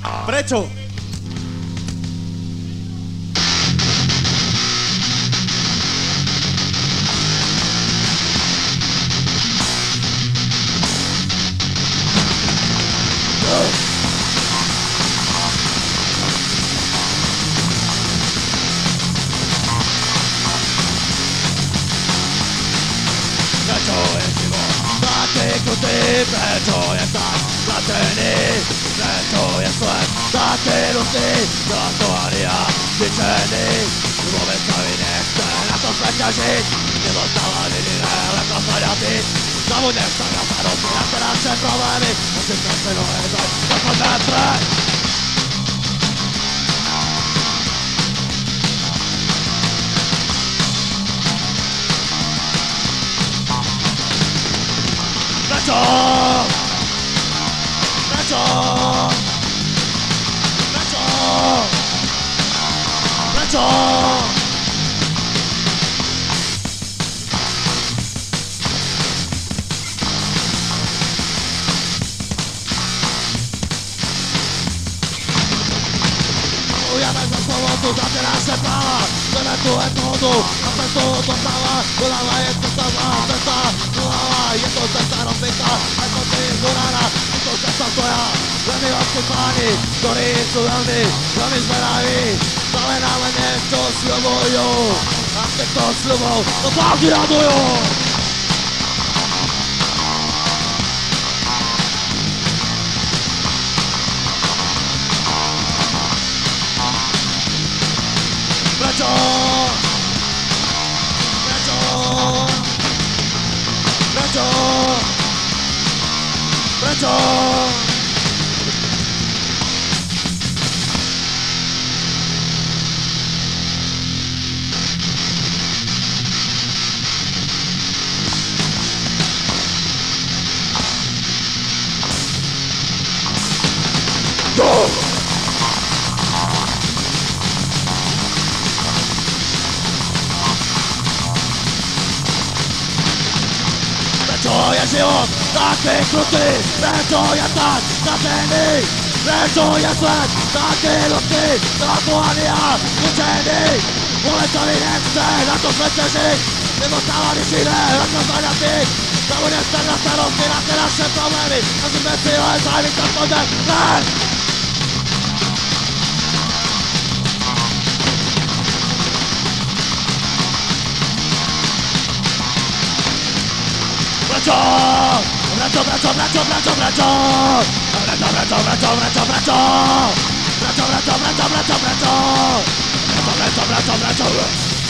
Prečo? Prečo je život taký krutý? Prečo je tak zlatený? to je sled, taky rusy, Transylvania, Čečeny, Slovenska mi nechce na to světě žít, nedostala nyní neleko hledaty, zabudneš tak na starosti, na ty naše problémy, musím se si nové zač, jako metry. That's all! That's all! 長山里を育てらしてパワーそれとはとどあたととたわうらわえとたわたたうらわえとたたのせたあこてぐららとたたとや Let me up to party, don't eat so lonely, don't eat so lonely. Znamená mě to slovo jo A teď to slovo to páky radujo Prečo? Prečo? Prečo? Prečo? Prečo je život taký krutý? Prečo je tak! Zlatený? Prečo je svet taký ľudský? Zakovaný a zničený? Mi nechce na to svete žiť Nedostáva nič iné, ako zaňatý Zabudneš sa na starosti, na tie naše problémy A sme si len zájmy, to chodem len Prečo? Prečo, prečo, prečo, prečo, prečo? Prečo, prečo, prečo, prečo, prečo? Prečo, prečo, prečo, prečo, prečo? Prečo, prečo, prečo, prečo?